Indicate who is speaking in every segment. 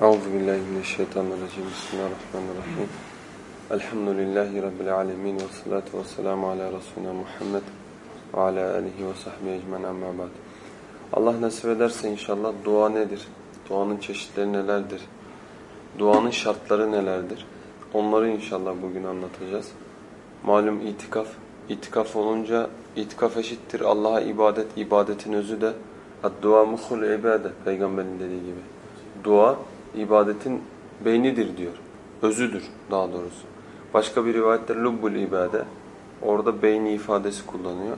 Speaker 1: Euzu billahi mineşşeytanirracim. Bismillahirrahmanirrahim. Elhamdülillahi rabbil alamin ve salatu vesselamu ala resulina Muhammed ve ala alihi ve sahbihi ecmaîn amma ba'd. Allah nasip ederse inşallah dua nedir? Duanın çeşitleri nelerdir? Duanın şartları nelerdir? Onları inşallah bugün anlatacağız. Malum itikaf, itikaf olunca itikaf eşittir Allah'a ibadet, ibadetin özü de dua muhul ibadet peygamberin dediği gibi. Dua ibadetin beynidir diyor. Özüdür daha doğrusu. Başka bir rivayette lubbul ibade. Orada beyni ifadesi kullanıyor.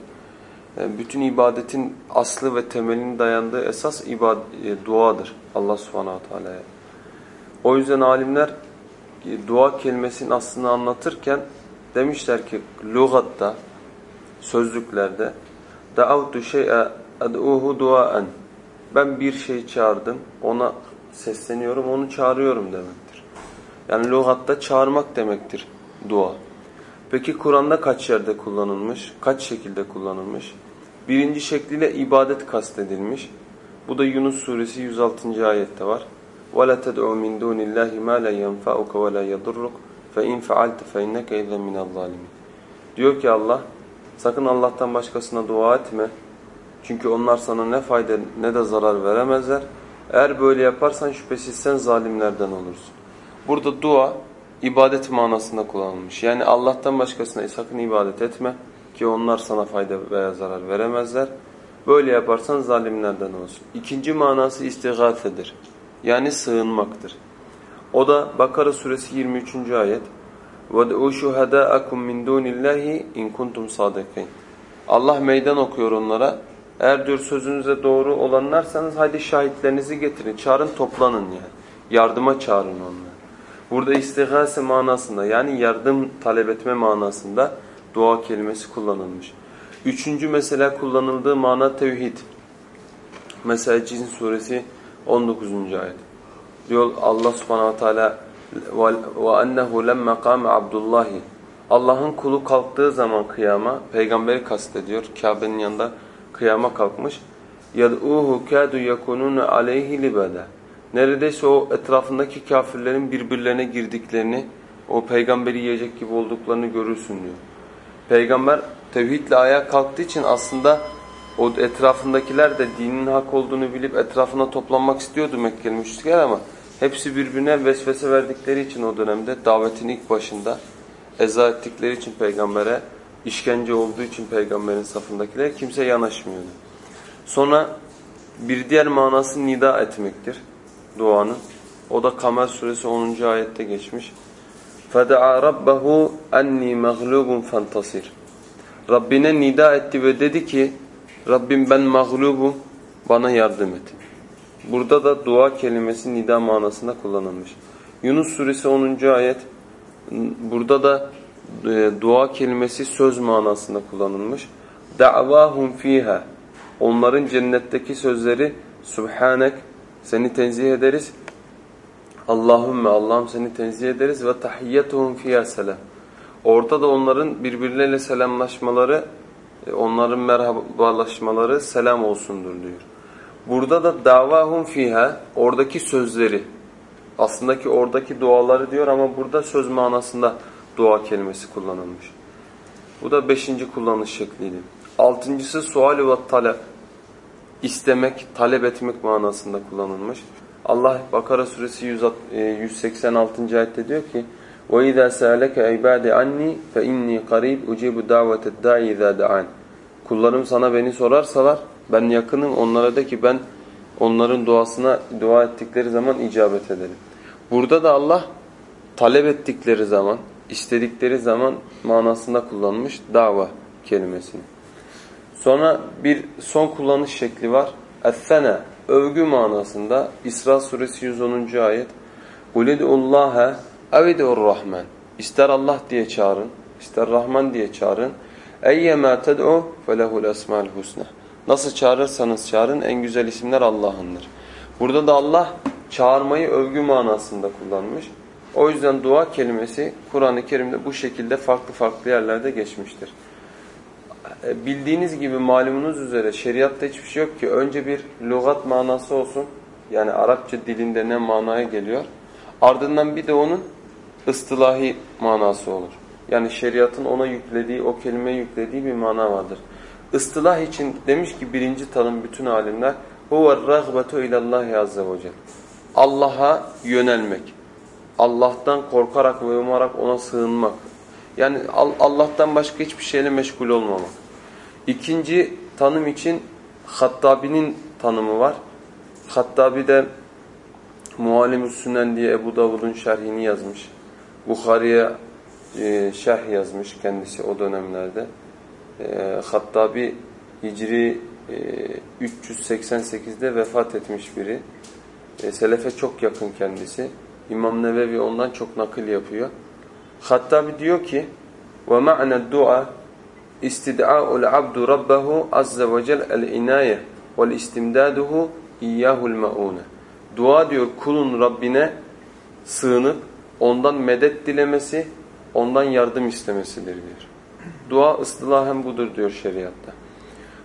Speaker 1: Yani bütün ibadetin aslı ve temelinin dayandığı esas ibad e, duadır Allah subhanahu teala'ya. O yüzden alimler e, dua kelimesinin aslını anlatırken demişler ki lügatta, sözlüklerde da'avtu şey'e ed'uhu duaen ben bir şey çağırdım, ona sesleniyorum, onu çağırıyorum demektir. Yani lügatta çağırmak demektir dua. Peki Kur'an'da kaç yerde kullanılmış? Kaç şekilde kullanılmış? Birinci şekliyle ibadet kastedilmiş. Bu da Yunus suresi 106. ayette var. وَلَا تَدْعُوا مِنْ دُونِ اللّٰهِ مَا لَا يَنْفَعُكَ وَلَا يَضُرُّكَ فَاِنْ فَعَلْتَ فَاِنَّكَ اِذَا مِنَ الظَّالِمِينَ Diyor ki Allah, sakın Allah'tan başkasına dua etme. Çünkü onlar sana ne fayda ne de zarar veremezler. Eğer böyle yaparsan şüphesiz sen zalimlerden olursun. Burada dua ibadet manasında kullanılmış. Yani Allah'tan başkasına sakın ibadet etme ki onlar sana fayda veya zarar veremezler. Böyle yaparsan zalimlerden olursun. İkinci manası istigâthedir. Yani sığınmaktır. O da Bakara suresi 23. ayet. وَدْعُوا شُهَدَاءَكُمْ مِنْ دُونِ اللّٰهِ اِنْ كُنْتُمْ صَادِقِينَ Allah meydan okuyor onlara. Eğer diyor sözünüze doğru olanlarsanız hadi şahitlerinizi getirin. Çağırın toplanın yani. Yardıma çağırın onları. Burada istigase manasında yani yardım talep etme manasında dua kelimesi kullanılmış. Üçüncü mesela kullanıldığı mana tevhid. Mesela Cin suresi 19. ayet. Diyor Allah subhanahu teala ve ennehu lemme kâme abdullahi Allah'ın kulu kalktığı zaman kıyama peygamberi kastediyor. Kabe'nin yanında kıyama kalkmış. يَدْعُوهُ كَادُ يَكُنُونَ عَلَيْهِ لِبَدًا Neredeyse o etrafındaki kafirlerin birbirlerine girdiklerini, o peygamberi yiyecek gibi olduklarını görürsün diyor. Peygamber tevhidle ayağa kalktığı için aslında o etrafındakiler de dinin hak olduğunu bilip etrafına toplanmak istiyordu Mekkeli müşrikler ama hepsi birbirine vesvese verdikleri için o dönemde davetin ilk başında eza ettikleri için peygambere, işkence olduğu için peygamberin safındakiler kimse yanaşmıyordu. Sonra bir diğer manası nida etmektir duanın. O da Kamer suresi 10. ayette geçmiş. فَدَعَى رَبَّهُ اَنِّي مَغْلُوبٌ فَانْتَصِرْ Rabbine nida etti ve dedi ki Rabbim ben mağlubum bana yardım et. Burada da dua kelimesi nida manasında kullanılmış. Yunus suresi 10. ayet burada da e, dua kelimesi söz manasında kullanılmış. Da'vahum fiha Onların cennetteki sözleri Subhanek seni tenzih ederiz. Allahümme Allah'ım seni tenzih ederiz ve tahiyyetuhum fiyâ selam. Orada da onların birbirleriyle selamlaşmaları, onların merhabalaşmaları selam olsundur diyor. Burada da davahum fiha oradaki sözleri aslında ki oradaki duaları diyor ama burada söz manasında dua kelimesi kullanılmış. Bu da beşinci kullanış şekliydi. Altıncısı sual ve talep. İstemek, talep etmek manasında kullanılmış. Allah Bakara suresi 186. E, ayette diyor ki وَاِذَا سَأَلَكَ عِبَادِ عَنِّي فَاِنِّي قَرِيبُ اُجِيبُ دَعْوَةَ الدَّاعِ اِذَا دَعَانِ Kullarım sana beni sorarsalar ben yakınım onlara de ki ben onların duasına dua ettikleri zaman icabet ederim. Burada da Allah talep ettikleri zaman, istedikleri zaman manasında kullanmış dava kelimesini. Sonra bir son kullanış şekli var. Es-sene övgü manasında İsra suresi 110. ayet. Ulidullaha evidur rahman. İster Allah diye çağırın, ister Rahman diye çağırın. Eyyema ted'u felehul esmaül husna. Nasıl çağırırsanız çağırın en güzel isimler Allah'ındır. Burada da Allah çağırmayı övgü manasında kullanmış. O yüzden dua kelimesi Kur'an-ı Kerim'de bu şekilde farklı farklı yerlerde geçmiştir. E, bildiğiniz gibi malumunuz üzere şeriatta hiçbir şey yok ki önce bir lügat manası olsun Yani Arapça dilinde ne manaya geliyor. Ardından bir de onun ıstılahi manası olur. Yani şeriatın ona yüklediği, o kelimeye yüklediği bir mana vardır. Istılah için demiş ki birinci tanım bütün alimler huve ragbetu ilallahi azze ve celle. Allah'a yönelmek. Allah'tan korkarak ve umarak ona sığınmak. Yani Allah'tan başka hiçbir şeyle meşgul olmamak. İkinci tanım için Hattabi'nin tanımı var. Hattabi de Muallim-i Sünnen diye Ebu Davud'un şerhini yazmış. Bukhari'ye e, şerh yazmış kendisi o dönemlerde. E, Hattabi Hicri e, 388'de vefat etmiş biri. E, Selefe çok yakın kendisi. İmam Nevevi ondan çok nakil yapıyor. Hattabi diyor ki وَمَعْنَ الدُّعَى اِسْتِدْعَاءُ الْعَبْدُ رَبَّهُ عَزَّ وَجَلْ الْاِنَايَةِ وَالْاِسْتِمْدَادُهُ اِيَّهُ الْمَعُونَ Dua diyor kulun Rabbine sığınıp ondan medet dilemesi, ondan yardım istemesidir diyor. Dua ıstılahen budur diyor şeriatta.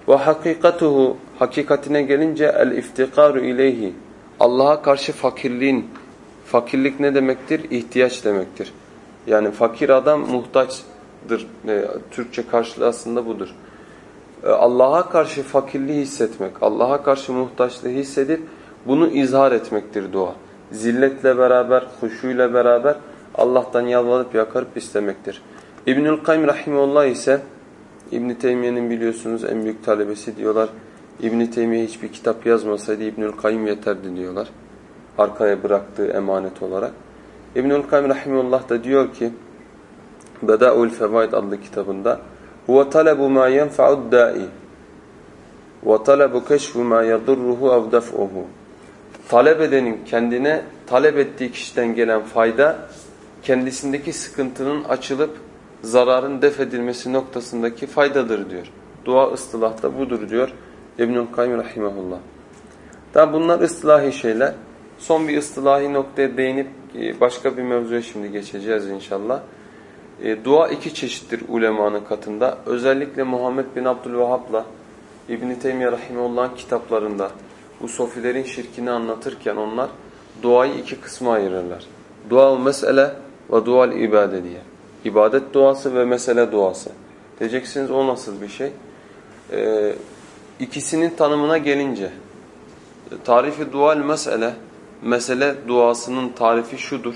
Speaker 1: Ve hakikatuhu hakikatine gelince el iftikaru ileyhi Allah'a karşı fakirliğin fakirlik ne demektir? İhtiyaç demektir. Yani fakir adam muhtaçtır. E, Türkçe karşılığı aslında budur. E, Allah'a karşı fakirliği hissetmek, Allah'a karşı muhtaçlığı hissedip bunu izhar etmektir dua. Zilletle beraber, huşuyla beraber Allah'tan yalvarıp yakarıp istemektir. İbnül Kayyum Rahimullah ise İbn Teymiye'nin biliyorsunuz en büyük talebesi diyorlar. İbn Teymiye hiçbir kitap yazmasaydı İbnül Kayyum yeterdi diyorlar. Arkaya bıraktığı emanet olarak. İbnül Kayyum Rahimullah da diyor ki Beda'ul Fevaid adlı kitabında huve talebu ma yenfa'ud da'i ve talebu keşfu ma yadurruhu ev def'uhu talep edenin kendine talep ettiği kişiden gelen fayda kendisindeki sıkıntının açılıp zararın def edilmesi noktasındaki faydadır diyor. Dua ıstılahta budur diyor İbnül Kayyum Rahimahullah. Daha bunlar ıslahi şeyler. Son bir ıslahi noktaya değinip e, başka bir mevzuya şimdi geçeceğiz inşallah. E, dua iki çeşittir ulemanın katında. Özellikle Muhammed bin Abdülvahhab'la İbn-i Teymiye Rahimahullah'ın kitaplarında bu sofilerin şirkini anlatırken onlar duayı iki kısma ayırırlar. Dua mesele ve dual ibade diye. İbadet duası ve mesele duası. Diyeceksiniz o nasıl bir şey? Ee, ikisinin tanımına gelince tarifi dual mesele mesele duasının tarifi şudur.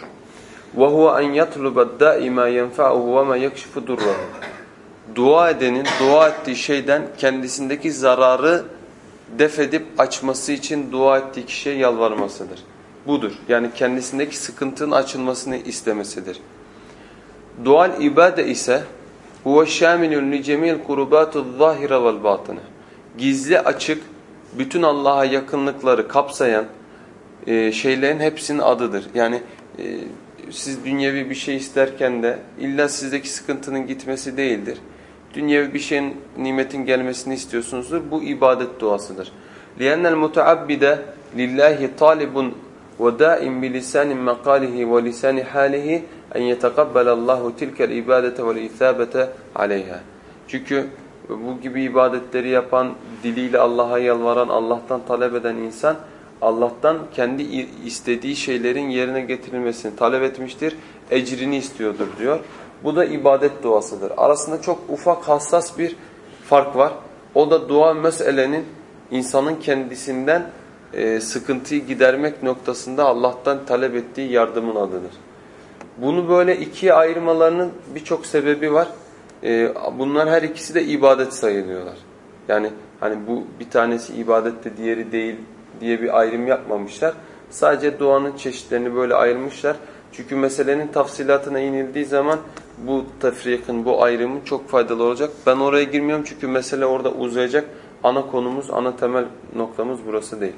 Speaker 1: وَهُوَ أَنْ يَطْلُبَ الدَّائِمَا يَنْفَعُهُ وَمَا يَكْشِفُ دُرَّهُ Dua edenin dua ettiği şeyden kendisindeki zararı def edip açması için dua ettiği kişiye yalvarmasıdır. Budur. Yani kendisindeki sıkıntının açılmasını istemesidir. Dual ibade ise huve şamilun li cemil kurubatu zahire vel batine. Gizli açık bütün Allah'a yakınlıkları kapsayan e, şeylerin hepsinin adıdır. Yani e, siz dünyevi bir şey isterken de illa sizdeki sıkıntının gitmesi değildir. Dünyevi bir şeyin, nimetin gelmesini istiyorsunuzdur. Bu ibadet duasıdır. لِيَنَّ الْمُتَعَبِّدَ لِلّٰهِ طَالِبٌ وَدَائِمْ بِلِسَانِ مَقَالِهِ وَلِسَانِ حَالِهِ اَنْ يَتَقَبَّلَ اللّٰهُ تِلْكَ الْاِبَادَةَ وَالْاِثَابَةَ عَلَيْهَا Çünkü bu gibi ibadetleri yapan, diliyle Allah'a yalvaran, Allah'tan talep eden insan, Allah'tan kendi istediği şeylerin yerine getirilmesini talep etmiştir, ecrini istiyordur diyor. Bu da ibadet duasıdır. Arasında çok ufak hassas bir fark var. O da dua meselenin insanın kendisinden e, sıkıntıyı gidermek noktasında Allah'tan talep ettiği yardımın adıdır. Bunu böyle ikiye ayırmalarının birçok sebebi var. E, bunlar her ikisi de ibadet sayılıyorlar. Yani hani bu bir tanesi ibadette diğeri değil diye bir ayrım yapmamışlar. Sadece duanın çeşitlerini böyle ayırmışlar. Çünkü meselenin tafsilatına inildiği zaman bu tefrikin, bu ayrımın çok faydalı olacak. Ben oraya girmiyorum çünkü mesele orada uzayacak. Ana konumuz, ana temel noktamız burası değil.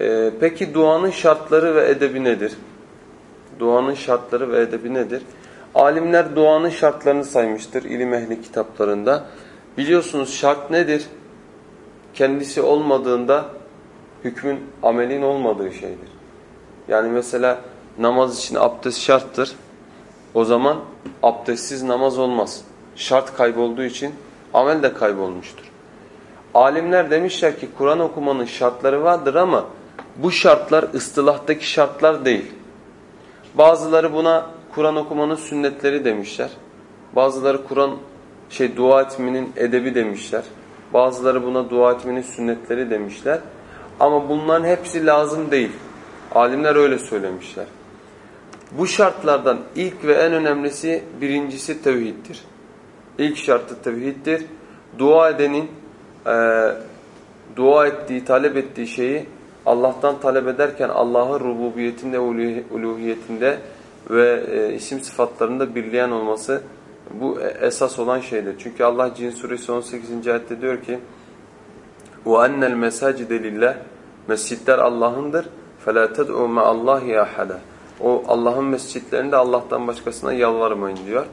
Speaker 1: Ee, peki duanın şartları ve edebi nedir? Duanın şartları ve edebi nedir? Alimler duanın şartlarını saymıştır ilim ehli kitaplarında. Biliyorsunuz şart nedir? Kendisi olmadığında hükmün amelin olmadığı şeydir. Yani mesela namaz için abdest şarttır. O zaman abdestsiz namaz olmaz. Şart kaybolduğu için amel de kaybolmuştur. Alimler demişler ki Kur'an okumanın şartları vardır ama bu şartlar ıstılahtaki şartlar değil. Bazıları buna Kur'an okumanın sünnetleri demişler. Bazıları Kur'an şey dua etmenin edebi demişler. Bazıları buna dua etmenin sünnetleri demişler. Ama bunların hepsi lazım değil. Alimler öyle söylemişler. Bu şartlardan ilk ve en önemlisi birincisi tevhiddir. İlk şartı tevhiddir. Dua edenin e, dua ettiği, talep ettiği şeyi Allah'tan talep ederken Allah'ın rububiyetinde, uluhiyetinde ve e, isim sıfatlarında birleyen olması bu esas olan şeydir. Çünkü Allah Cin suresi 18. ayette diyor ki وَاَنَّ الْمَسَاجِدَ لِلّٰهِ Mescitler Allah'ındır. فَلَا تَدْعُوا مَا اللّٰهِ اَحَدًا O Allah'ın mescitlerinde Allah'tan başkasına yalvarmayın diyor.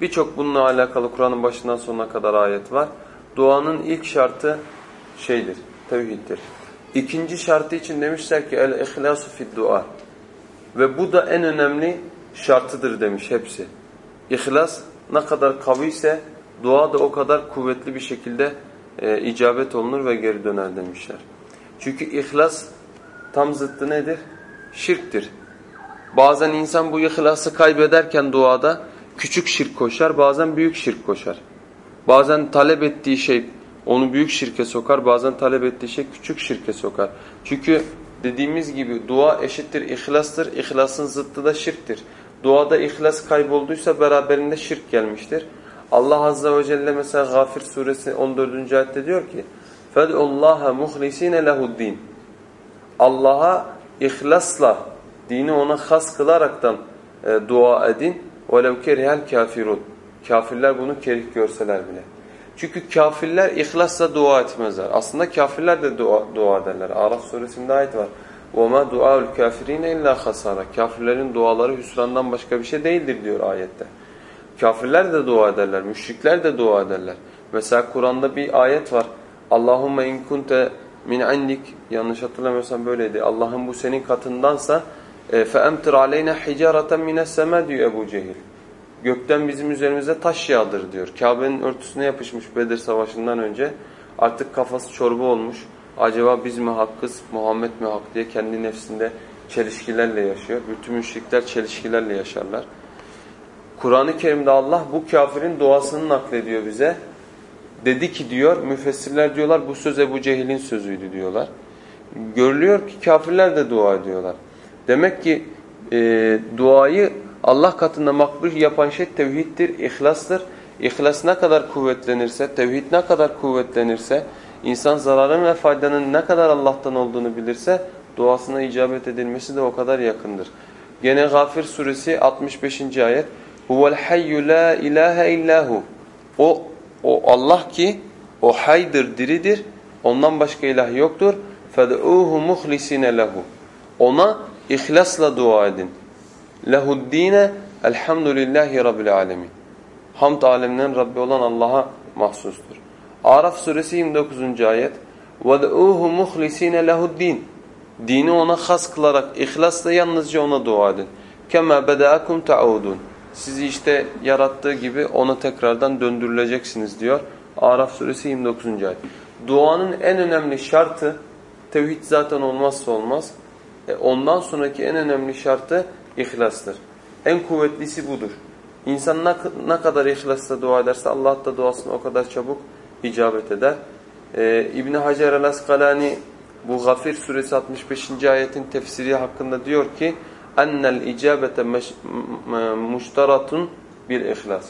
Speaker 1: Birçok bununla alakalı Kur'an'ın başından sonuna kadar ayet var. Duanın ilk şartı şeydir, tevhiddir. İkinci şartı için demişler ki el-ihlasu fid dua. Ve bu da en önemli şartıdır demiş hepsi. İhlas ne kadar kaviyse dua da o kadar kuvvetli bir şekilde e, icabet olunur ve geri döner demişler. Çünkü ihlas tam zıttı nedir? Şirktir. Bazen insan bu ihlası kaybederken duada küçük şirk koşar, bazen büyük şirk koşar. Bazen talep ettiği şey onu büyük şirke sokar, bazen talep ettiği şey küçük şirke sokar. Çünkü dediğimiz gibi dua eşittir ihlastır, ihlasın zıttı da şirktir. Duada ihlas kaybolduysa beraberinde şirk gelmiştir. Allah Azze ve Celle mesela Gafir suresi 14. ayette diyor ki فَدْعُ اللّٰهَ مُخْلِس۪ينَ لَهُ الدِّينَ Allah'a ihlasla, dini ona has kılaraktan e, dua edin. وَلَوْ كَرِهَا الْكَافِرُونَ Kafirler bunu kerih görseler bile. Çünkü kafirler ihlasla dua etmezler. Aslında kafirler de dua, dua ederler. Araf suresinde ayet var. وَمَا دُعَاءُ الْكَافِر۪ينَ اِلَّا خَسَارًا Kafirlerin duaları hüsrandan başka bir şey değildir diyor ayette. Kafirler de dua ederler, müşrikler de dua ederler. Mesela Kur'an'da bir ayet var. Allahümme in kunte min indik yanlış hatırlamıyorsam böyleydi. Allah'ın bu senin katındansa emtir aleyna hicareten mines sema diyor Ebu Cehil. Gökten bizim üzerimize taş yağdır diyor. Kabe'nin örtüsüne yapışmış Bedir Savaşı'ndan önce. Artık kafası çorba olmuş. Acaba biz mi hakkız, Muhammed mi hak diye kendi nefsinde çelişkilerle yaşıyor. Bütün müşrikler çelişkilerle yaşarlar. Kur'an-ı Kerim'de Allah bu kafirin duasını naklediyor bize. Dedi ki diyor, müfessirler diyorlar bu söz Ebu Cehil'in sözüydü diyorlar. Görülüyor ki kafirler de dua ediyorlar. Demek ki e, duayı Allah katında makbul yapan şey tevhiddir, ihlastır. İhlas ne kadar kuvvetlenirse, tevhid ne kadar kuvvetlenirse, insan zararın ve faydanın ne kadar Allah'tan olduğunu bilirse, duasına icabet edilmesi de o kadar yakındır. Gene Gafir suresi 65. ayet. Huvel hayyu la ilahe illahu. O, o Allah ki, o haydır, diridir. Ondan başka ilah yoktur. فَدْعُوهُ مُخْلِسِينَ lehu. Ona ihlasla dua edin. Lehuddine elhamdülillahi rabbil alemin. Hamd alemlerin Rabbi olan Allah'a mahsustur. Araf suresi 29. ayet. وَدْعُوهُ مُخْلِس۪ينَ لَهُ Dini ona has kılarak ihlasla yalnızca ona dua edin. كَمَا بَدَأَكُمْ تَعُودُونَ sizi işte yarattığı gibi ona tekrardan döndürüleceksiniz diyor. Araf suresi 29. ayet. Duanın en önemli şartı tevhid zaten olmazsa olmaz. E ondan sonraki en önemli şartı İhlastır. En kuvvetlisi budur. İnsan ne, kadar ihlasla dua ederse Allah da duasını o kadar çabuk icabet eder. Ee, İbn Hacer el-Askalani bu Gafir suresi 65. ayetin tefsiri hakkında diyor ki ennel icabete muştaratun bir ihlas.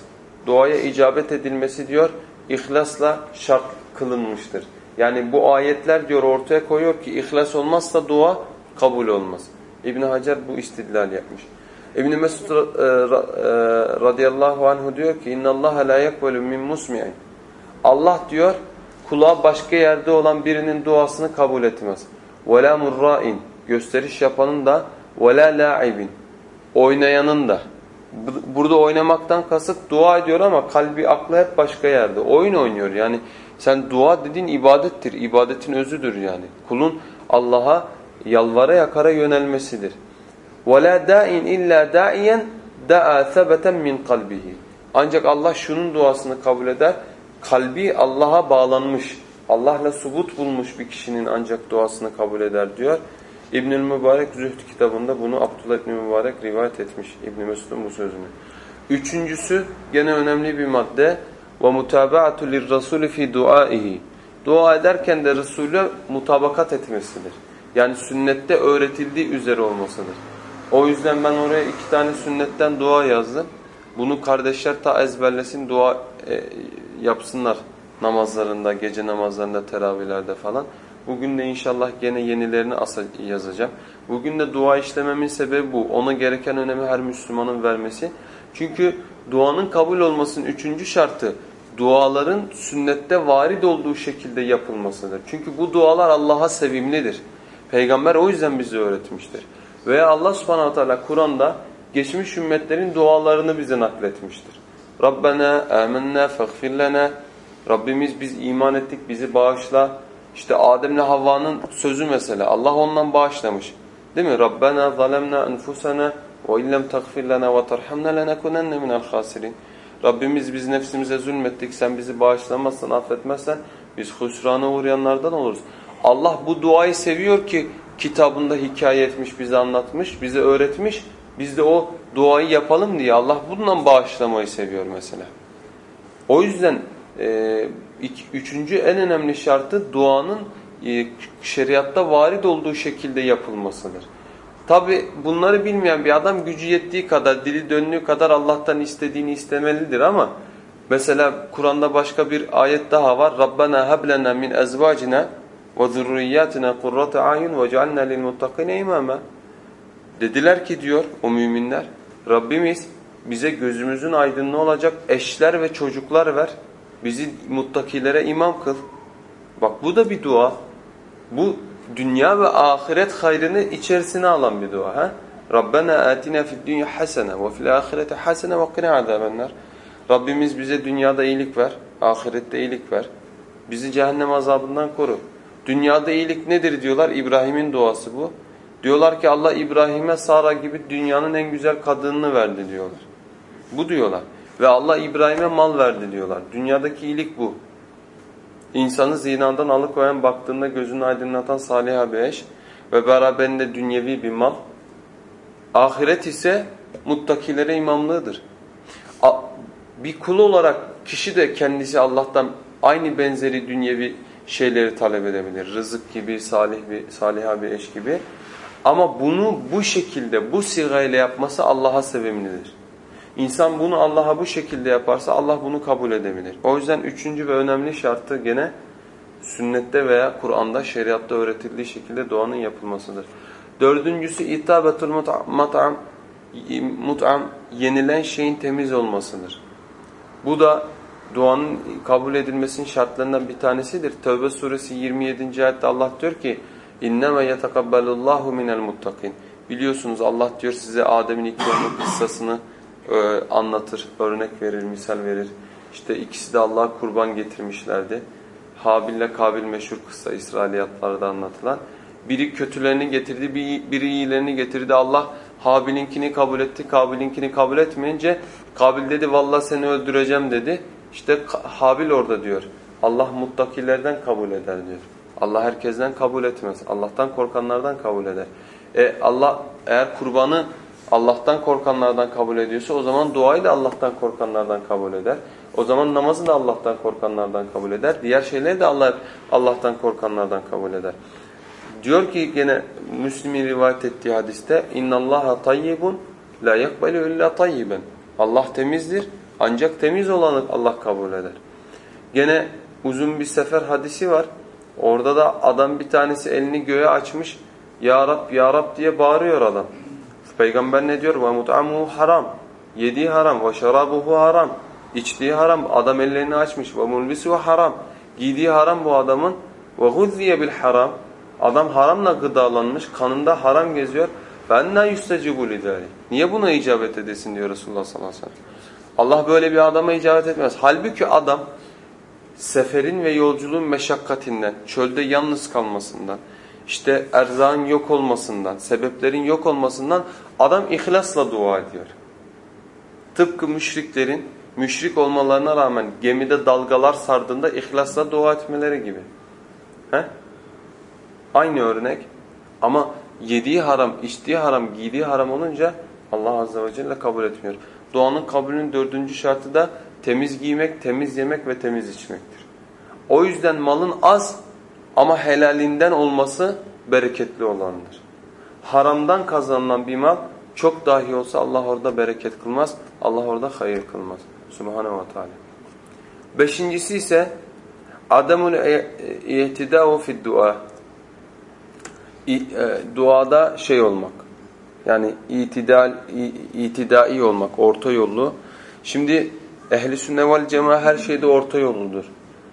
Speaker 1: Duaya icabet edilmesi diyor ihlasla şart kılınmıştır. Yani bu ayetler diyor ortaya koyuyor ki ihlas olmazsa dua kabul olmaz. İbn Hacer bu istidlal yapmış. İbn Mesud e, e, radıyallahu anhu diyor ki inna Allah la yekbelu min musmi'in. Allah diyor kulağı başka yerde olan birinin duasını kabul etmez. Ve la gösteriş yapanın da ve la la'ibin oynayanın da burada oynamaktan kasıt dua ediyor ama kalbi aklı hep başka yerde. Oyun oynuyor yani sen dua dediğin ibadettir. İbadetin özüdür yani. Kulun Allah'a yalvara yakara yönelmesidir. وَلَا دَاءٍ اِلَّا دَا'iyen دَعَا ثَبَتًا min kalbihi. Ancak Allah şunun duasını kabul eder. Kalbi Allah'a bağlanmış, Allah'la subut bulmuş bir kişinin ancak duasını kabul eder diyor. İbnül Mübarek Zühd kitabında bunu Abdullah İbni Mübarek rivayet etmiş İbn Mesud'un bu sözünü. Üçüncüsü gene önemli bir madde ve mutabaatu lirrasul fi duaihi. Dua ederken de Resul'e mutabakat etmesidir. Yani sünnette öğretildiği üzere olmasıdır. O yüzden ben oraya iki tane sünnetten dua yazdım. Bunu kardeşler ta ezberlesin, dua e, yapsınlar namazlarında, gece namazlarında, teravihlerde falan. Bugün de inşallah gene yenilerini yazacağım. Bugün de dua işlememin sebebi bu. Ona gereken önemi her Müslümanın vermesi. Çünkü duanın kabul olmasının üçüncü şartı duaların sünnette varid olduğu şekilde yapılmasıdır. Çünkü bu dualar Allah'a sevimlidir. Peygamber o yüzden bize öğretmiştir. Veya Allah subhanahu teala Kur'an'da geçmiş ümmetlerin dualarını bize nakletmiştir. Rabbena amennâ lena Rabbimiz biz iman ettik bizi bağışla. İşte Adem'le Havva'nın sözü mesela. Allah ondan bağışlamış. Değil mi? Rabbena zalemna enfusana ve illem tagfir lana ve terhamna lenekunenne minel hasirin. Rabbimiz biz nefsimize zulmettik. Sen bizi bağışlamazsan, affetmezsen biz husrana uğrayanlardan oluruz. Allah bu duayı seviyor ki kitabında hikaye etmiş, bize anlatmış, bize öğretmiş. Biz de o duayı yapalım diye Allah bundan bağışlamayı seviyor mesela. O yüzden e, iki, üçüncü en önemli şartı duanın e, şeriatta varid olduğu şekilde yapılmasıdır. Tabi bunları bilmeyen bir adam gücü yettiği kadar, dili döndüğü kadar Allah'tan istediğini istemelidir ama mesela Kur'an'da başka bir ayet daha var. Rabbena hablena min ezvacina ve zurriyyatina kurrate ayun ve cealna lil muttakine imama. Dediler ki diyor o müminler Rabbimiz bize gözümüzün aydınlığı olacak eşler ve çocuklar ver. Bizi muttakilere imam kıl. Bak bu da bir dua. Bu dünya ve ahiret hayrını içerisine alan bir dua. Ha? Rabbena atina fid dunya hasene ve fil ahireti hasene ve qina azabennar. Rabbimiz bize dünyada iyilik ver, ahirette iyilik ver. Bizi cehennem azabından koru. Dünyada iyilik nedir diyorlar? İbrahim'in duası bu. Diyorlar ki Allah İbrahim'e Sara gibi dünyanın en güzel kadınını verdi diyorlar. Bu diyorlar. Ve Allah İbrahim'e mal verdi diyorlar. Dünyadaki iyilik bu. İnsanı zinadan alıkoyan baktığında gözünü aydınlatan salih bir eş ve beraberinde dünyevi bir mal. Ahiret ise muttakilere imamlığıdır. Bir kul olarak kişi de kendisi Allah'tan aynı benzeri dünyevi şeyleri talep edebilir. Rızık gibi, salih bir, saliha bir eş gibi. Ama bunu bu şekilde, bu sigayla yapması Allah'a sevimlidir. İnsan bunu Allah'a bu şekilde yaparsa Allah bunu kabul edebilir. O yüzden üçüncü ve önemli şartı gene sünnette veya Kur'an'da, şeriatta öğretildiği şekilde duanın yapılmasıdır. Dördüncüsü itabetul mut'am, mut'am yenilen şeyin temiz olmasıdır. Bu da duanın kabul edilmesinin şartlarından bir tanesidir. Tevbe suresi 27. ayette Allah diyor ki اِنَّمَا يَتَقَبَّلُ اللّٰهُ مِنَ الْمُتَّقِينَ Biliyorsunuz Allah diyor size Adem'in ilk doğumu kıssasını e, anlatır, örnek verir, misal verir. İşte ikisi de Allah'a kurban getirmişlerdi. Habil ile Kabil meşhur kıssa İsrailiyatlarda anlatılan. Biri kötülerini getirdi, biri iyilerini getirdi. Allah Habil'inkini kabul etti, Kabil'inkini kabul etmeyince Kabil dedi vallahi seni öldüreceğim dedi. İşte Habil orada diyor. Allah muttakilerden kabul eder diyor. Allah herkesten kabul etmez. Allah'tan korkanlardan kabul eder. E Allah eğer kurbanı Allah'tan korkanlardan kabul ediyorsa o zaman duayı da Allah'tan korkanlardan kabul eder. O zaman namazı da Allah'tan korkanlardan kabul eder. Diğer şeyleri de Allah Allah'tan korkanlardan kabul eder. Diyor ki gene Müslim'in rivayet ettiği hadiste innallaha tayyibun la yakbalu illa tayyiben. Allah temizdir ancak temiz olanı Allah kabul eder. Gene uzun bir sefer hadisi var. Orada da adam bir tanesi elini göğe açmış. Ya Rab ya Rab diye bağırıyor adam. Peygamber ne diyor? Ve mut'amuhu haram. Yediği haram. Ve şarabuhu haram. İçtiği haram. Adam ellerini açmış. Ve mulbisuhu haram. Giydiği haram bu adamın. Ve guzziye bil haram. Adam haramla gıdalanmış. Kanında haram geziyor. Ben ne yüstecibu lidari. Niye buna icabet edesin diyor Resulullah sallallahu aleyhi ve sellem. Allah böyle bir adama icabet etmez. Halbuki adam seferin ve yolculuğun meşakkatinden, çölde yalnız kalmasından, işte erzağın yok olmasından, sebeplerin yok olmasından adam ihlasla dua ediyor. Tıpkı müşriklerin müşrik olmalarına rağmen gemide dalgalar sardığında ihlasla dua etmeleri gibi. He? Aynı örnek ama yediği haram, içtiği haram, giydiği haram olunca Allah Azze ve Celle kabul etmiyor. Duanın kabulünün dördüncü şartı da temiz giymek, temiz yemek ve temiz içmektir. O yüzden malın az ama helalinden olması bereketli olandır. Haramdan kazanılan bir mal çok dahi olsa Allah orada bereket kılmaz. Allah orada hayır kılmaz. Subhanahu ve Teala. Beşincisi ise adamul ihtida'u fid dua. E, duada şey olmak. Yani itidal itidai olmak, orta yollu. Şimdi ehli sünnet vel cemaat her şeyde orta yolludur.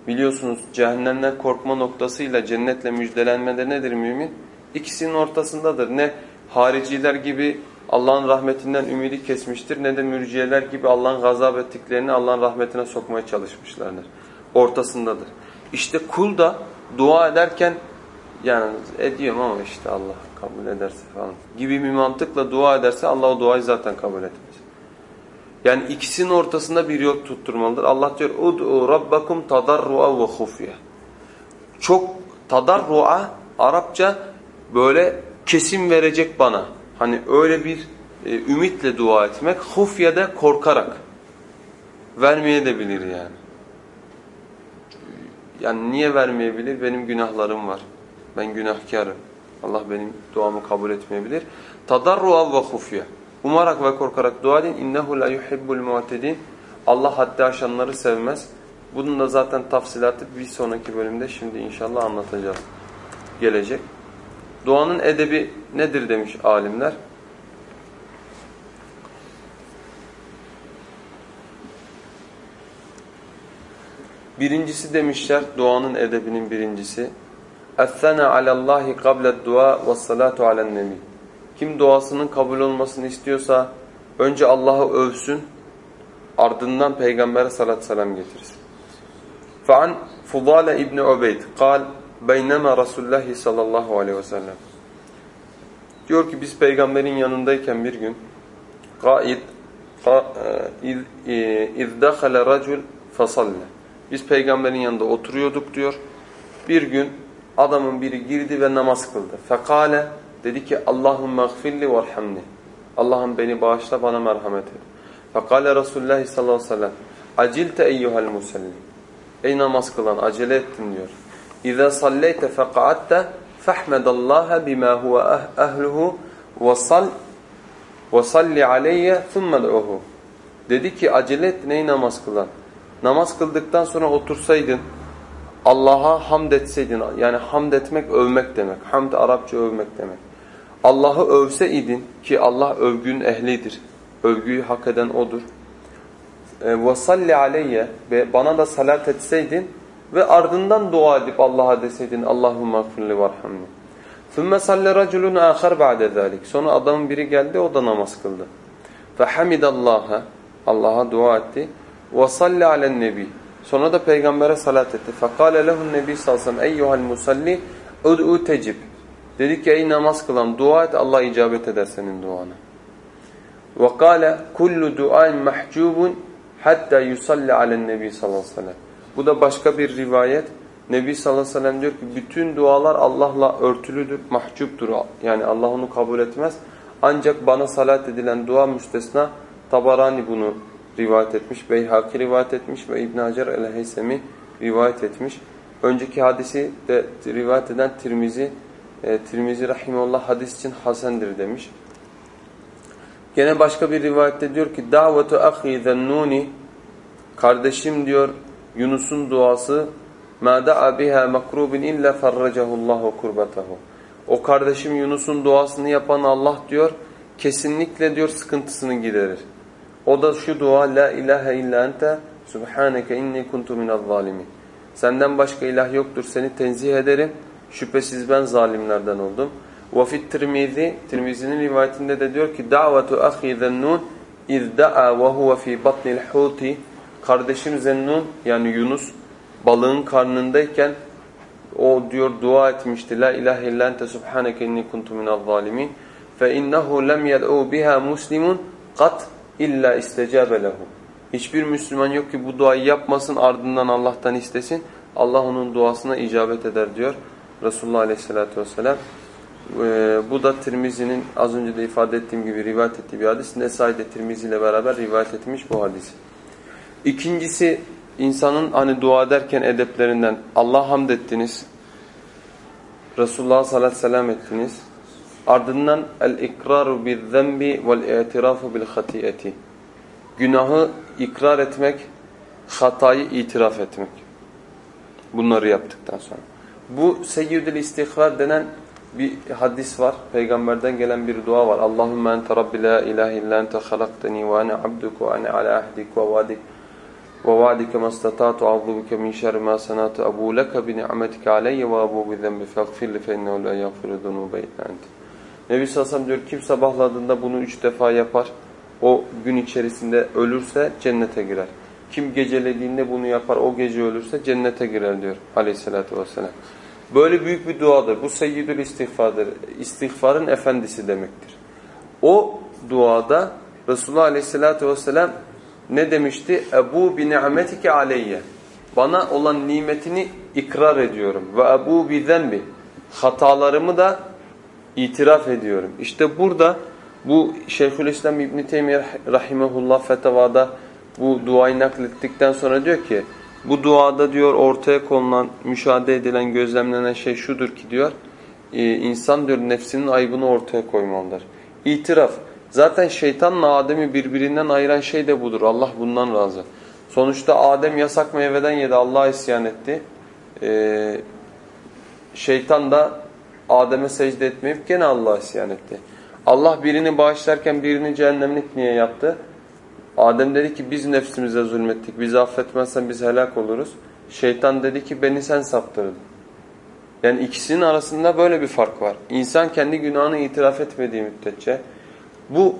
Speaker 1: Biliyorsunuz cehennemden korkma noktasıyla cennetle müjdelenmede nedir mümin? İkisinin ortasındadır. Ne hariciler gibi Allah'ın rahmetinden ümidi kesmiştir ne de mürciyeler gibi Allah'ın gazap ettiklerini Allah'ın rahmetine sokmaya çalışmışlardır. Ortasındadır. İşte kul da dua ederken yani ediyorum ama işte Allah kabul ederse falan gibi bir mantıkla dua ederse Allah o duayı zaten kabul etmez. Yani ikisinin ortasında bir yol tutturmalıdır. Allah diyor ud'u rabbakum tadarrua ve hufya. Çok tadarrua Arapça böyle kesim verecek bana. Hani öyle bir e, ümitle dua etmek. Hufya'da korkarak. Vermeye de bilir yani. Yani niye vermeyebilir? Benim günahlarım var. Ben günahkarım. Allah benim duamı kabul etmeyebilir. Tadarrua ve hufya. Umarak ve korkarak dua edin. İnnehu la yuhibbul mu'tedin. Allah haddi aşanları sevmez. Bunun da zaten tafsilatı bir sonraki bölümde şimdi inşallah anlatacağız. Gelecek. Duanın edebi nedir demiş alimler. Birincisi demişler duanın edebinin birincisi. Essene alallahi kabled dua ve salatu alen nebi. Kim duasının kabul olmasını istiyorsa önce Allah'ı övsün ardından peygambere salat selam getirsin. Fa'an Fudale İbni Ubeyd kal beynema Resulullah sallallahu aleyhi ve sellem. Diyor ki biz peygamberin yanındayken bir gün qaid iz dakhala racul fasalla. Biz peygamberin yanında oturuyorduk diyor. Bir gün adamın biri girdi ve namaz kıldı. Fekale dedi ki Allahümme gfirli verhamni. Allah'ım beni bağışla bana merhamet et. Fekale Resulullah sallallahu aleyhi ve sellem Acilte eyyuhel musalli. Ey namaz kılan acele ettin diyor. Salleyte feka'atte fahmedallaha bima huve ehluhu ve sal ve salli aleyye thumme du'uhu. Dedi ki acele ettin ey namaz kılan. Namaz kıldıktan sonra otursaydın Allah'a hamd etseydin yani hamd etmek övmek demek. Hamd Arapça övmek demek. Allah'ı övseydin ki Allah övgün ehlidir. Övgüyü hak eden odur. Salli aleyye ve bana da salat etseydin ve ardından dua edip Allah'a deseydin Allahümme gfirli varhamni. Thumma salli raculun ahar ba'de zalik. Sonra adamın biri geldi o da namaz kıldı. Ve hamidallaha Allah'a dua etti. Ve salli alen nebi. Sonra da peygambere salat etti. Fekale lehun nebi sallallahu aleyhi ve sellem eyyuhel musalli ud'u tecib. Dedi ki ey namaz kılan dua et Allah icabet eder senin duana. Ve kale kullu duain mahcubun hatta yusalli alen nebi sallallahu aleyhi ve sellem bu da başka bir rivayet. Nebi sallallahu aleyhi ve sellem diyor ki bütün dualar Allah'la örtülüdür, mahcuptur. Yani Allah onu kabul etmez. Ancak bana salat edilen dua müstesna Tabarani bunu rivayet etmiş, Beyhaki rivayet etmiş ve İbn Hacer el-Heysemi rivayet etmiş. Önceki hadisi de rivayet eden Tirmizi, e, Tirmizi rahimullah hadis için hasendir demiş. Gene başka bir rivayette diyor ki davetu ahi zennuni kardeşim diyor Yunus'un duası مَا دَعَ بِهَا مَقْرُوبٍ اِلَّا فَرَّجَهُ اللّٰهُ كُرْبَتَهُ O kardeşim Yunus'un duasını yapan Allah diyor, kesinlikle diyor sıkıntısını giderir. O da şu dua, La ilahe illa ente subhaneke inni kuntu minel zalimin. Senden başka ilah yoktur, seni tenzih ederim. Şüphesiz ben zalimlerden oldum. وَفِي Tirmizi, Tirmizi'nin rivayetinde de diyor ki, دَعْوَةُ أَخِي ذَنُّونَ اِذْ دَعَى وَهُوَ فِي بَطْنِ الْحُوتِ Kardeşim Zennun yani Yunus balığın karnındayken o diyor dua etmişti. La ilahe illa ente subhaneke inni kuntu minel zalimin. Fe innehu lem yed'u biha muslimun kat illa istecabe lehu. Hiçbir Müslüman yok ki bu duayı yapmasın ardından Allah'tan istesin. Allah onun duasına icabet eder diyor Resulullah aleyhissalatü vesselam. Ee, bu da Tirmizi'nin az önce de ifade ettiğim gibi rivayet ettiği bir hadis. Nesai de Tirmizi ile beraber rivayet etmiş bu hadis. İkincisi insanın hani dua ederken edeplerinden Allah hamd ettiniz. Resulullah sallallahu aleyhi ve sellem ettiniz. Ardından el-ikraru bil-zembi vel-i'tirafu bil-hatiyeti. Günahı ikrar etmek, hatayı itiraf etmek. Bunları yaptıktan sonra. Bu seyyidül istihbar denen bir hadis var. Peygamberden gelen bir dua var. Allahümme ente rabbi la ilahe illa ente halakteni ve ene abduk ve ene ala ahdik ve vadik mastatatu a'udhu min şerri ma sanatu abu leke bi ni'metike aleyye ve abu bi zenbi feghfirli fe innehu la yaghfiru zunuba illa ente. Nebi sallallahu diyor kim sabahladığında bunu üç defa yapar o gün içerisinde ölürse cennete girer. Kim gecelediğinde bunu yapar o gece ölürse cennete girer diyor aleyhissalatü vesselam. Böyle büyük bir duadır. Bu seyyidül istiğfardır. İstiğfarın efendisi demektir. O duada Resulullah aleyhissalatü vesselam ne demişti? Ebu bi ni'metike aleyye. Bana olan nimetini ikrar ediyorum. Ve ebu bi zenbi. Hatalarımı da itiraf ediyorum. İşte burada bu Şeyhülislam İbn Teymiyye rahimehullah fetavada bu duayı naklettikten sonra diyor ki bu duada diyor ortaya konulan, müşahede edilen, gözlemlenen şey şudur ki diyor e, insan diyor nefsinin ayıbını ortaya koymalıdır. İtiraf. Zaten şeytanla Adem'i birbirinden ayıran şey de budur. Allah bundan razı. Sonuçta Adem yasak meyveden yedi. Allah'a isyan etti. Ee, şeytan da Adem'e secde etmeyip gene Allah'a isyan etti. Allah birini bağışlarken birini cehennemlik niye yaptı? Adem dedi ki biz nefsimize zulmettik. Bizi affetmezsen biz helak oluruz. Şeytan dedi ki beni sen saptırdın. Yani ikisinin arasında böyle bir fark var. İnsan kendi günahını itiraf etmediği müddetçe bu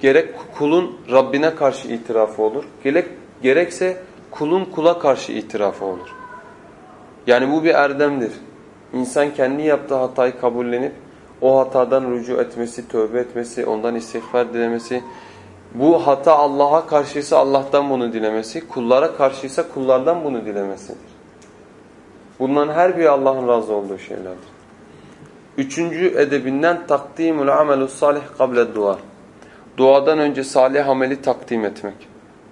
Speaker 1: gerek kulun Rabbine karşı itirafı olur. Gerek, gerekse kulun kula karşı itirafı olur. Yani bu bir erdemdir. İnsan kendi yaptığı hatayı kabullenip o hatadan rücu etmesi, tövbe etmesi, ondan istiğfar dilemesi, bu hata Allah'a karşıysa Allah'tan bunu dilemesi, kullara karşıysa kullardan bunu dilemesidir. Bunların her biri Allah'ın razı olduğu şeylerdir. Üçüncü edebinden takdimul amelus salih kable dua. Duadan önce salih ameli takdim etmek.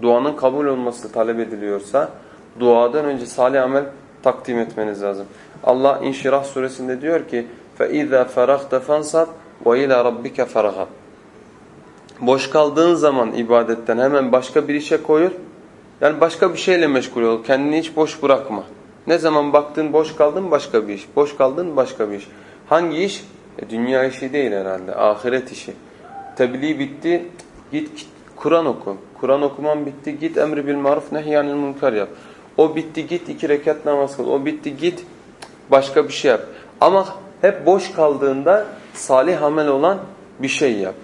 Speaker 1: Duanın kabul olması talep ediliyorsa duadan önce salih amel takdim etmeniz lazım. Allah İnşirah suresinde diyor ki فَاِذَا فَرَغْتَ فَانْصَبْ وَاِلَى رَبِّكَ فَرَغَبْ Boş kaldığın zaman ibadetten hemen başka bir işe koyur. Yani başka bir şeyle meşgul ol. Kendini hiç boş bırakma. Ne zaman baktın boş kaldın başka bir iş. Boş kaldın başka bir iş. Hangi iş? E, dünya işi değil herhalde. Ahiret işi. Tebliğ bitti. Git Kur'an oku. Kur'an okuman bitti. Git emri bil maruf nehyanil munkar yap. O bitti git iki rekat namaz kıl. O bitti git başka bir şey yap. Ama hep boş kaldığında salih amel olan bir şey yap.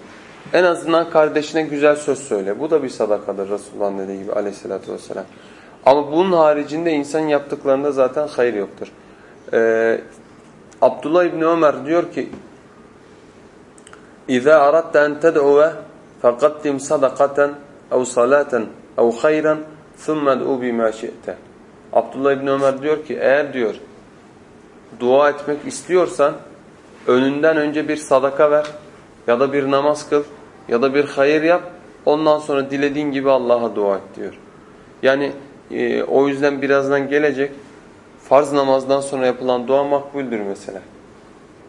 Speaker 1: En azından kardeşine güzel söz söyle. Bu da bir sadakadır Resulullah'ın dediği gibi aleyhissalatü vesselam. Ama bunun haricinde insan yaptıklarında zaten hayır yoktur. Ee, Abdullah İbni Ömer diyor ki اِذَا أَرَدْتَ أَنْ تَدْعُوَ فَقَدِّمْ صَدَقَةً اَوْ صَلَاةً اَوْ خَيْرًا ثُمَّ دْعُوا بِمَا شِئْتَ Abdullah İbni Ömer diyor ki eğer diyor dua etmek istiyorsan önünden önce bir sadaka ver ya da bir namaz kıl ya da bir hayır yap. Ondan sonra dilediğin gibi Allah'a dua et diyor. Yani e, o yüzden birazdan gelecek farz namazdan sonra yapılan dua makbuldür mesela.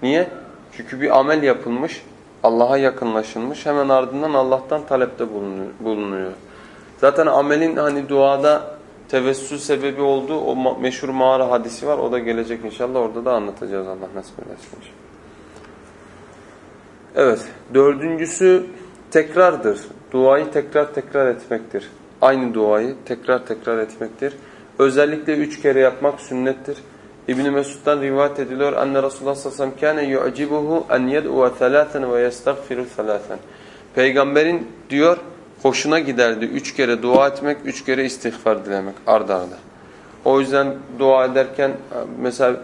Speaker 1: Niye? Çünkü bir amel yapılmış, Allah'a yakınlaşılmış, hemen ardından Allah'tan talepte bulunuyor. Zaten amelin hani duada tevessül sebebi olduğu o meşhur mağara hadisi var. O da gelecek inşallah. Orada da anlatacağız Allah nasip ederse. Evet. Dördüncüsü tekrardır. Duayı tekrar tekrar etmektir. Aynı duayı tekrar tekrar etmektir. Özellikle üç kere yapmak sünnettir. İbn Mesud'dan rivayet ediliyor. Anne Resulullah sallallahu aleyhi ve sellem kâne yu'cibuhu en yed'u thalâthen ve yestagfiru thalâthen. Peygamberin diyor hoşuna giderdi üç kere dua etmek, üç kere istiğfar dilemek ardarda. Arda. O yüzden dua ederken mesela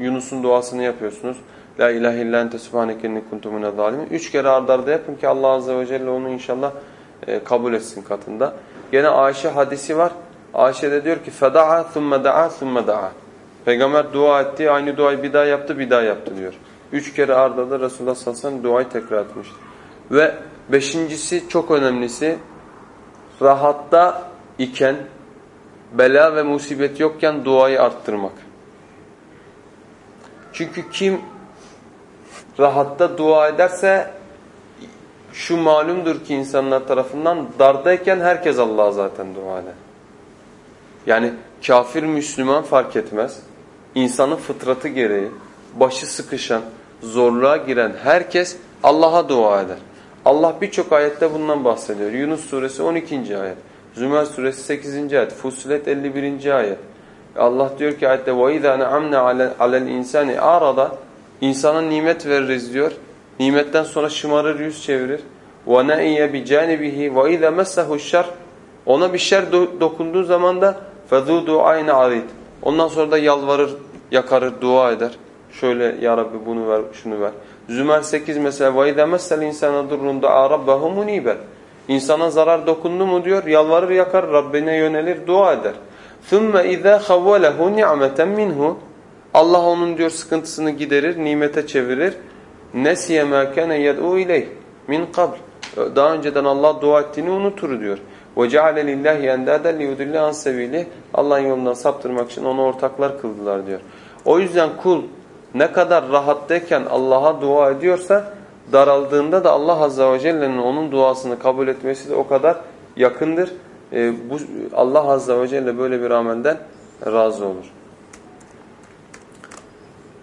Speaker 1: Yunus'un duasını yapıyorsunuz. La ilahe illa ente subhaneke inni kuntu minez zalimin. Üç kere ardarda arda yapın ki Allah azze ve celle onu inşallah e, kabul etsin katında. Gene Ayşe hadisi var. Ayşe de diyor ki feda'a thumme da'a thumme da'a. Peygamber dua etti, aynı duayı bir daha yaptı, bir daha yaptı diyor. Üç kere arda da Resulullah sallallahu aleyhi ve sellem duayı tekrar etmiştir. Ve beşincisi çok önemlisi rahatta iken bela ve musibet yokken duayı arttırmak. Çünkü kim rahatta dua ederse şu malumdur ki insanlar tarafından dardayken herkes Allah'a zaten dua eder. Yani kafir Müslüman fark etmez. İnsanın fıtratı gereği başı sıkışan, zorluğa giren herkes Allah'a dua eder. Allah birçok ayette bundan bahsediyor. Yunus suresi 12. ayet. Zümer suresi 8. ayet. Fussilet 51. ayet. Allah diyor ki ayette وَاِذَا نَعَمْنَا عَلَى الْاِنْسَانِ arada insana nimet veririz diyor. Nimetten sonra şımarır, yüz çevirir. وَنَئِيَ بِجَانِبِهِ وَاِذَا مَسَّهُ الشَّرْ Ona bir şer dokunduğu zaman da فَذُوا دُعَيْنَ عَرِيدٍ Ondan sonra da yalvarır, yakarır, dua eder. Şöyle ya Rabbi bunu ver, şunu ver. Zümer 8 mesela وَاِذَا مَسَّ الْاِنْسَانَ دُرُّنْ دَعَى رَبَّهُ مُنِيبًا İnsana zarar dokundu mu diyor, yalvarır yakar, Rabbine yönelir, dua eder. ثُمَّ اِذَا خَوَّلَهُ نِعْمَةً minhu Allah onun diyor sıkıntısını giderir, nimete çevirir. نَسِيَ مَا كَانَ يَدْعُوا اِلَيْهِ min qabl. Daha önceden Allah dua ettiğini unutur diyor. وَجَعَلَ لِلّٰهِ اَنْدَادًا لِيُدُلِّ عَنْ سَب۪يلِهِ Allah'ın yolundan saptırmak için onu ortaklar kıldılar diyor. O yüzden kul ne kadar rahattayken Allah'a dua ediyorsa daraldığında da Allah Azze ve Celle'nin onun duasını kabul etmesi de o kadar yakındır. E, bu Allah Azze ve Celle böyle bir amelden razı olur.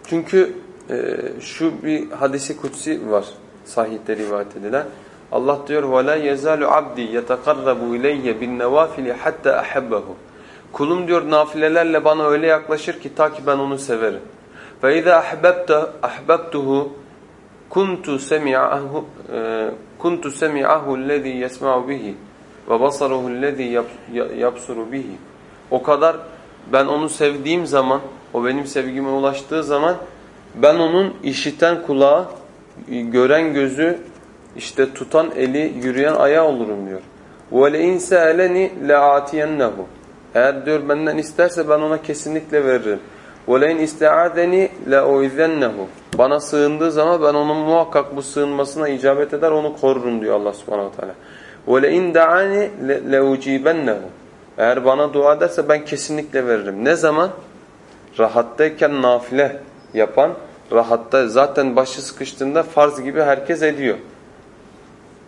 Speaker 1: Çünkü e, şu bir hadisi kutsi var sahihte rivayet edilen. Allah diyor وَلَا يَزَالُ عَبْدِي يَتَقَرَّبُ اِلَيَّ بِالنَّوَافِلِ حَتَّى أَحَبَّهُ Kulum diyor nafilelerle bana öyle yaklaşır ki ta ki ben onu severim. فَاِذَا أَحْبَبْتُهُ كُنْتُ سَمِعَهُ كُنْتُ سَمِعَهُ الَّذ۪ي يَسْمَعُ بِهِ وَبَصَرُهُ الَّذ۪ي يَبْصُرُ بِهِ O kadar ben onu sevdiğim zaman, o benim sevgime ulaştığı zaman ben onun işiten kulağı, gören gözü, işte tutan eli, yürüyen ayağı olurum diyor. وَلَاِنْ سَأَلَنِ لَاَعْتِيَنَّهُ Eğer diyor benden isterse ben ona kesinlikle veririm. وَلَاِنْ اِسْتَعَادَنِ لَاُوِذَنَّهُ Bana sığındığı zaman ben onun muhakkak bu sığınmasına icabet eder, onu korurum diyor Allah subhanahu teala. وَلَاِنْ دَعَانِ لَاُجِيبَنَّهُ Eğer bana dua ederse ben kesinlikle veririm. Ne zaman? Rahattayken nafile yapan, rahatta zaten başı sıkıştığında farz gibi herkes ediyor.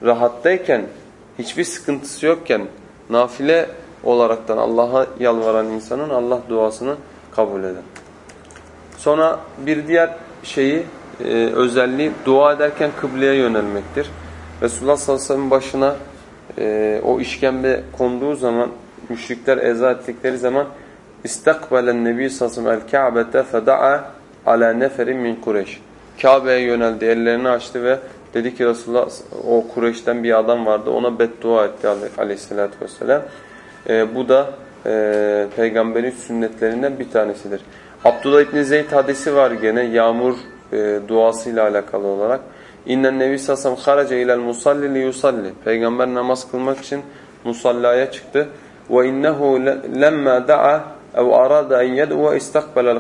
Speaker 1: Rahattayken, hiçbir sıkıntısı yokken nafile olaraktan Allah'a yalvaran insanın Allah duasını kabul eder. Sonra bir diğer şeyi, e, özelliği dua ederken kıbleye yönelmektir. Resulullah sallallahu aleyhi ve sellem başına e, o işkembe konduğu zaman, müşrikler eza ettikleri zaman İstakbelen Nebi sallallahu aleyhi ve sellem el-Ka'bete feda'a ala neferin min Kureyş. Kabe'ye yöneldi, ellerini açtı ve dedi ki Resulullah o Kureyş'ten bir adam vardı ona beddua etti aleyhissalatü vesselam. E, bu da e, peygamberin sünnetlerinden bir tanesidir. Abdullah İbni Zeyd hadisi var gene yağmur e, duasıyla alakalı olarak. İnnen nebi sasam harace ilel musalli li yusalli. Peygamber namaz kılmak için musallaya çıktı. Ve innehu lemma da'a ev arada en yed'u istakbelel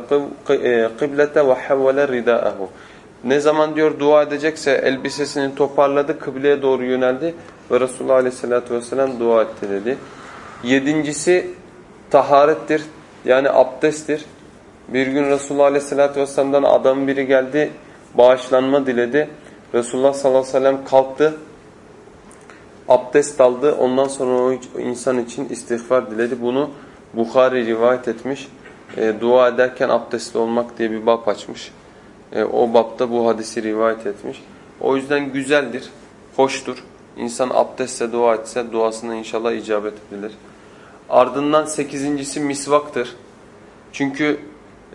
Speaker 1: kıblete ve havvele rida'ahu. Ne zaman diyor dua edecekse elbisesini toparladı, kıbleye doğru yöneldi ve Resulullah Aleyhisselatü Vesselam dua etti dedi. Yedincisi taharettir yani abdesttir. Bir gün Resulullah Aleyhisselatü Vesselam'dan adam biri geldi, bağışlanma diledi. Resulullah sallallahu aleyhi ve sellem kalktı, abdest aldı. Ondan sonra o insan için istiğfar diledi. Bunu Bukhari rivayet etmiş. E, dua ederken abdestli olmak diye bir bab açmış. E, o babda bu hadisi rivayet etmiş. O yüzden güzeldir, hoştur. İnsan abdestle dua etse duasına inşallah icabet edilir. Ardından sekizincisi misvaktır. Çünkü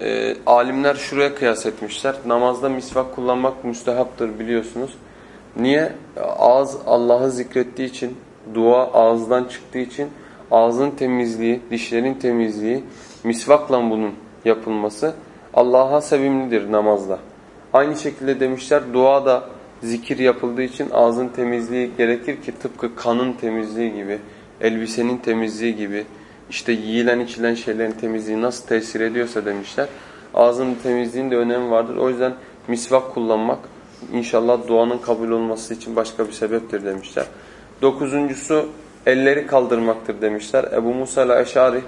Speaker 1: e, alimler şuraya kıyas etmişler. Namazda misvak kullanmak müstehaptır biliyorsunuz. Niye? Ağız Allah'ı zikrettiği için, dua ağızdan çıktığı için ağzın temizliği, dişlerin temizliği, misvakla bunun yapılması Allah'a sevimlidir namazda. Aynı şekilde demişler dua da zikir yapıldığı için ağzın temizliği gerekir ki tıpkı kanın temizliği gibi, elbisenin temizliği gibi, işte yiyilen içilen şeylerin temizliği nasıl tesir ediyorsa demişler. Ağzın temizliğinin de önemi vardır. O yüzden misvak kullanmak inşallah duanın kabul olması için başka bir sebeptir demişler. Dokuzuncusu elleri kaldırmaktır demişler. Ebu Musa el-Eşari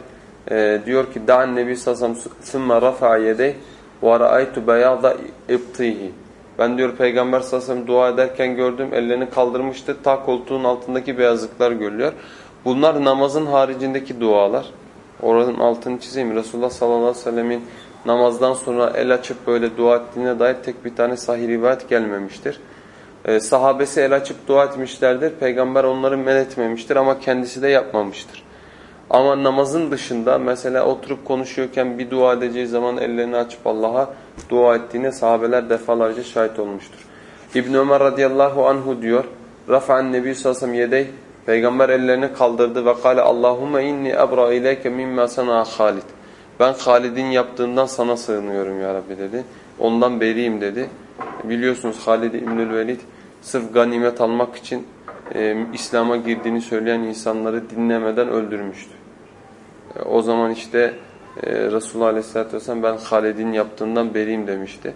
Speaker 1: e, diyor ki da'an nebi sallallahu sümme rafa'a yedey ve ra'aytu beyada ibtihi. Ben diyor Peygamber sallallahu dua ederken gördüm ellerini kaldırmıştı. Ta koltuğun altındaki beyazlıklar görülüyor. Bunlar namazın haricindeki dualar. Oranın altını çizeyim. Resulullah sallallahu aleyhi ve sellemin namazdan sonra el açıp böyle dua ettiğine dair tek bir tane sahih rivayet gelmemiştir. Ee, sahabesi el açıp dua etmişlerdir. Peygamber onları men etmemiştir ama kendisi de yapmamıştır. Ama namazın dışında mesela oturup konuşuyorken bir dua edeceği zaman ellerini açıp Allah'a dua ettiğine sahabeler defalarca şahit olmuştur. İbn Ömer radıyallahu anhu diyor. Rafa'an nebi sallallahu aleyhi ve sellem Peygamber ellerini kaldırdı ve kâle Allahümme inni ebra ileyke mimma sana Halid. Ben Halid'in yaptığından sana sığınıyorum ya Rabbi dedi. Ondan beriyim dedi. Biliyorsunuz Halid İbnül Velid sırf ganimet almak için e, İslam'a girdiğini söyleyen insanları dinlemeden öldürmüştü. E, o zaman işte e, Resulullah Aleyhisselatü Vesselam ben Halid'in yaptığından beriyim demişti.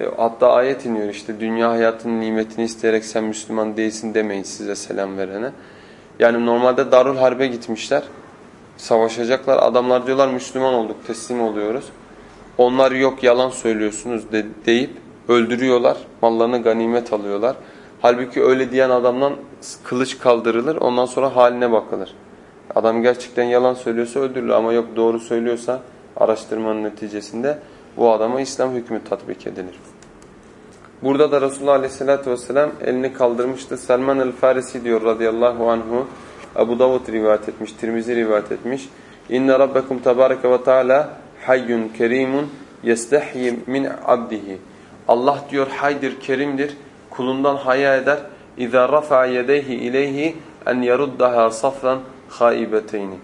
Speaker 1: E, hatta ayet iniyor işte dünya hayatının nimetini isteyerek sen Müslüman değilsin demeyin size selam verene. Yani normalde Darul Harbe gitmişler. Savaşacaklar. Adamlar diyorlar Müslüman olduk teslim oluyoruz. Onlar yok yalan söylüyorsunuz de, deyip öldürüyorlar. Mallarını ganimet alıyorlar. Halbuki öyle diyen adamdan kılıç kaldırılır. Ondan sonra haline bakılır. Adam gerçekten yalan söylüyorsa öldürülür ama yok doğru söylüyorsa araştırmanın neticesinde bu adama İslam hükmü tatbik edilir. Burada da Resulullah Aleyhisselatü Vesselam elini kaldırmıştı. Selman el-Farisi diyor radıyallahu anhu. Ebu Davud rivayet etmiş, Tirmizi rivayet etmiş. İnne rabbekum tebareke ve teala hayyun kerimun yestehyi min abdihi. Allah diyor haydir, kerimdir. Kulundan haya eder. İza rafa yedeyhi ileyhi en yeruddaha safran haibeteyni.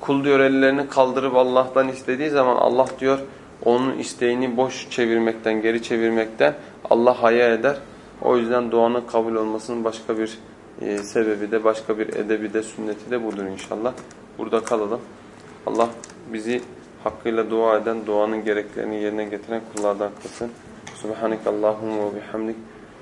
Speaker 1: Kul diyor ellerini kaldırıp Allah'tan istediği zaman Allah diyor onun isteğini boş çevirmekten, geri çevirmekten Allah haya eder. O yüzden duanın kabul olmasının başka bir e, sebebi de, başka bir edebi de, sünneti de budur inşallah. Burada kalalım. Allah bizi hakkıyla dua eden, duanın gereklerini yerine getiren kullardan kılsın. Subhaneke Allahumma ve bihamdik.